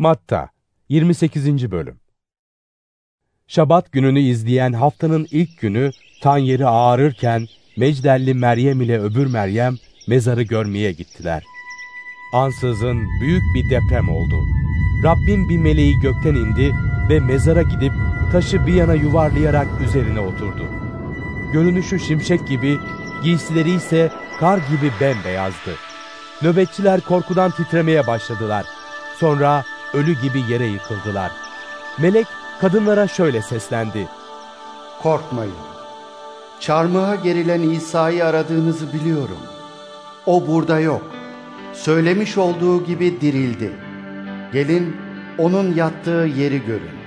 Matta 28. Bölüm Şabat gününü izleyen haftanın ilk günü tan yeri ağarırken Mecdelli Meryem ile öbür Meryem mezarı görmeye gittiler. Ansızın büyük bir deprem oldu. Rabbin bir meleği gökten indi ve mezara gidip taşı bir yana yuvarlayarak üzerine oturdu. Görünüşü şimşek gibi, giysileri ise kar gibi bembeyazdı. Nöbetçiler korkudan titremeye başladılar. Sonra ölü gibi yere yıkıldılar. Melek kadınlara şöyle seslendi. Korkmayın. Çarmıha gerilen İsa'yı aradığınızı biliyorum. O burada yok. Söylemiş olduğu gibi dirildi. Gelin onun yattığı yeri görün.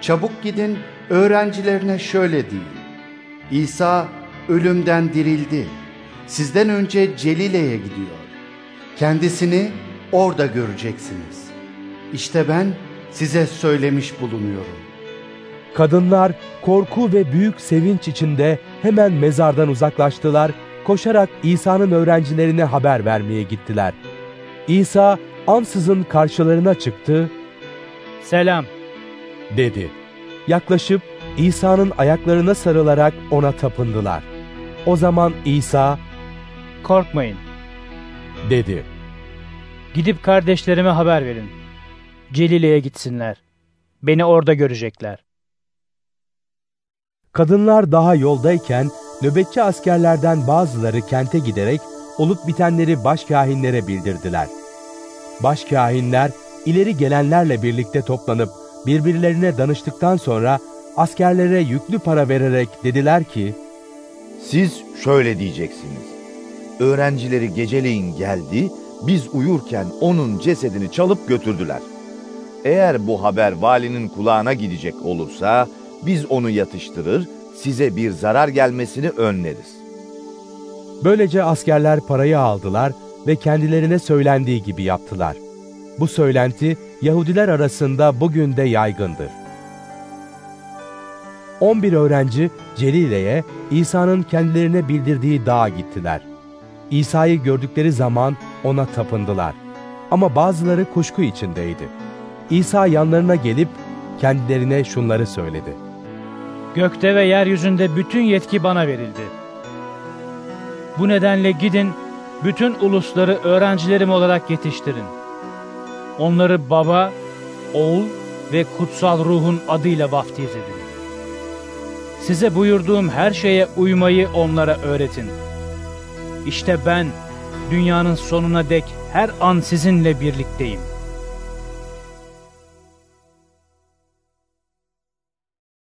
Çabuk gidin öğrencilerine şöyle deyin. İsa ölümden dirildi. Sizden önce Celile'ye gidiyor. Kendisini orada göreceksiniz. İşte ben size söylemiş bulunuyorum. Kadınlar korku ve büyük sevinç içinde hemen mezardan uzaklaştılar, koşarak İsa'nın öğrencilerine haber vermeye gittiler. İsa ansızın karşılarına çıktı, Selam. dedi. Yaklaşıp İsa'nın ayaklarına sarılarak ona tapındılar. O zaman İsa, Korkmayın. dedi. Gidip kardeşlerime haber verin. Celile'ye gitsinler. Beni orada görecekler. Kadınlar daha yoldayken nöbetçi askerlerden bazıları kente giderek olup bitenleri başkahinlere bildirdiler. Başkahinler ileri gelenlerle birlikte toplanıp birbirlerine danıştıktan sonra askerlere yüklü para vererek dediler ki, Siz şöyle diyeceksiniz. Öğrencileri geceleyin geldi, biz uyurken onun cesedini çalıp götürdüler. Eğer bu haber valinin kulağına gidecek olursa, biz onu yatıştırır, size bir zarar gelmesini önleriz. Böylece askerler parayı aldılar ve kendilerine söylendiği gibi yaptılar. Bu söylenti Yahudiler arasında bugün de yaygındır. 11 öğrenci Celile'ye İsa'nın kendilerine bildirdiği dağa gittiler. İsa'yı gördükleri zaman ona tapındılar. Ama bazıları kuşku içindeydi. İsa yanlarına gelip kendilerine şunları söyledi. Gökte ve yeryüzünde bütün yetki bana verildi. Bu nedenle gidin, bütün ulusları öğrencilerim olarak yetiştirin. Onları baba, oğul ve kutsal ruhun adıyla vaftiz edin. Size buyurduğum her şeye uymayı onlara öğretin. İşte ben dünyanın sonuna dek her an sizinle birlikteyim.